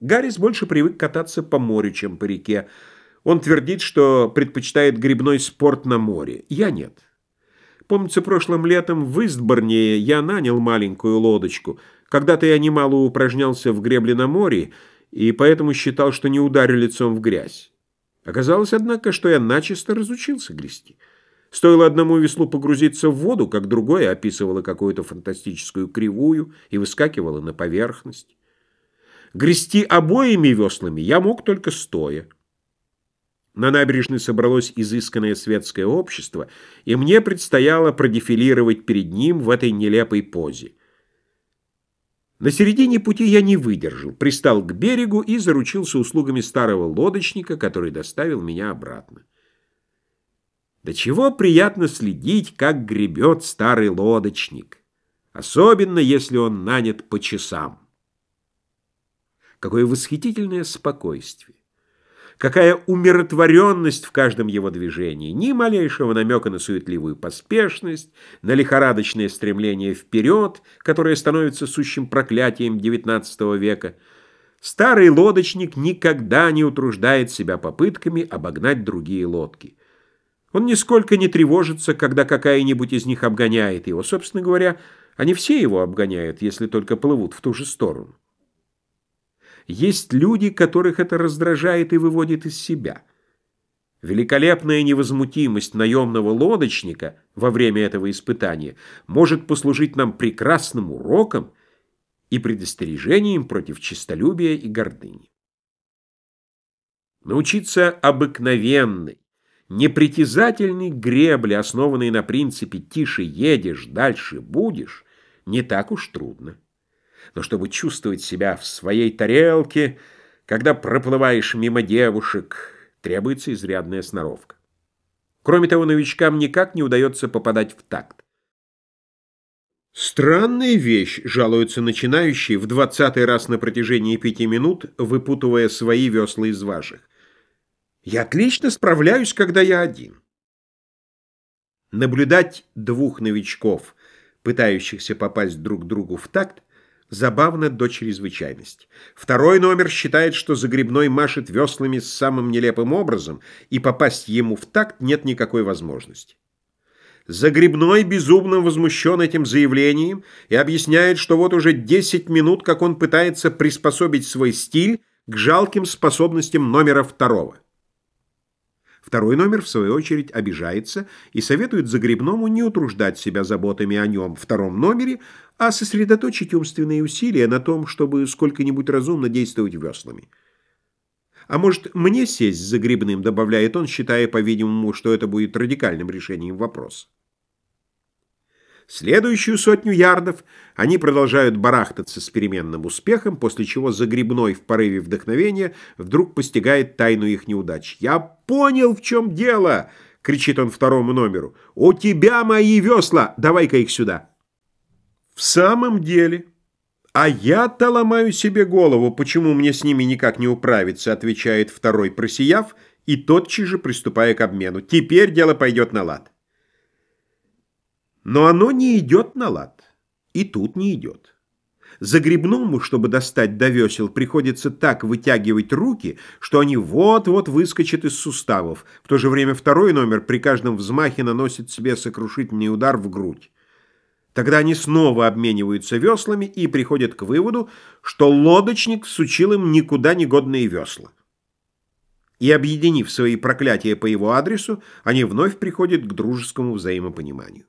Гаррис больше привык кататься по морю, чем по реке. Он твердит, что предпочитает грибной спорт на море. Я нет. Помнится, прошлым летом в Истборне я нанял маленькую лодочку. Когда-то я немало упражнялся в гребле на море, и поэтому считал, что не ударю лицом в грязь. Оказалось, однако, что я начисто разучился грести. Стоило одному веслу погрузиться в воду, как другое описывало какую-то фантастическую кривую и выскакивало на поверхность. Грести обоими веслами я мог только стоя. На набережной собралось изысканное светское общество, и мне предстояло продефилировать перед ним в этой нелепой позе. На середине пути я не выдержал, пристал к берегу и заручился услугами старого лодочника, который доставил меня обратно. До чего приятно следить, как гребет старый лодочник, особенно если он нанят по часам. Какое восхитительное спокойствие! Какая умиротворенность в каждом его движении! Ни малейшего намека на суетливую поспешность, на лихорадочное стремление вперед, которое становится сущим проклятием XIX века. Старый лодочник никогда не утруждает себя попытками обогнать другие лодки. Он нисколько не тревожится, когда какая-нибудь из них обгоняет его. Собственно говоря, они все его обгоняют, если только плывут в ту же сторону. Есть люди, которых это раздражает и выводит из себя. Великолепная невозмутимость наемного лодочника во время этого испытания может послужить нам прекрасным уроком и предостережением против честолюбия и гордыни. Научиться обыкновенной, непритязательной гребле, основанной на принципе «тише едешь, дальше будешь», не так уж трудно но чтобы чувствовать себя в своей тарелке, когда проплываешь мимо девушек, требуется изрядная сноровка. Кроме того, новичкам никак не удается попадать в такт. Странная вещь, жалуются начинающие в двадцатый раз на протяжении пяти минут, выпутывая свои весла из ваших. Я отлично справляюсь, когда я один. Наблюдать двух новичков, пытающихся попасть друг другу в такт, Забавно до чрезвычайности. Второй номер считает, что Загребной машет веслами с самым нелепым образом, и попасть ему в такт нет никакой возможности. Загребной безумно возмущен этим заявлением и объясняет, что вот уже 10 минут, как он пытается приспособить свой стиль к жалким способностям номера второго. Второй номер, в свою очередь, обижается и советует Загребному не утруждать себя заботами о нем втором номере, а сосредоточить умственные усилия на том, чтобы сколько-нибудь разумно действовать веслами. А может, мне сесть с Загребным, добавляет он, считая, по-видимому, что это будет радикальным решением вопроса. Следующую сотню ярдов они продолжают барахтаться с переменным успехом, после чего Загребной в порыве вдохновения вдруг постигает тайну их неудач. «Я понял, в чем дело!» — кричит он второму номеру. «У тебя мои весла! Давай-ка их сюда!» «В самом деле...» «А я-то ломаю себе голову, почему мне с ними никак не управиться», — отвечает второй, просияв, и тотчас же приступая к обмену. «Теперь дело пойдет на лад». Но оно не идет на лад. И тут не идет. Загребному, чтобы достать до весел, приходится так вытягивать руки, что они вот-вот выскочат из суставов. В то же время второй номер при каждом взмахе наносит себе сокрушительный удар в грудь. Тогда они снова обмениваются веслами и приходят к выводу, что лодочник сучил им никуда не годные весла. И, объединив свои проклятия по его адресу, они вновь приходят к дружескому взаимопониманию.